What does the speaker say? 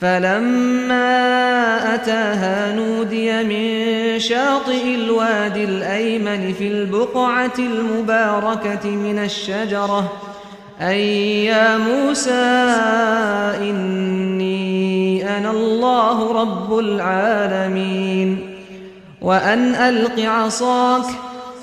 فلما أتاها نودي من شاطئ الوادي الأيمن في البقعة المباركة من الشجرة أي يا موسى إني أنا الله رب العالمين. وأن ألق عصاك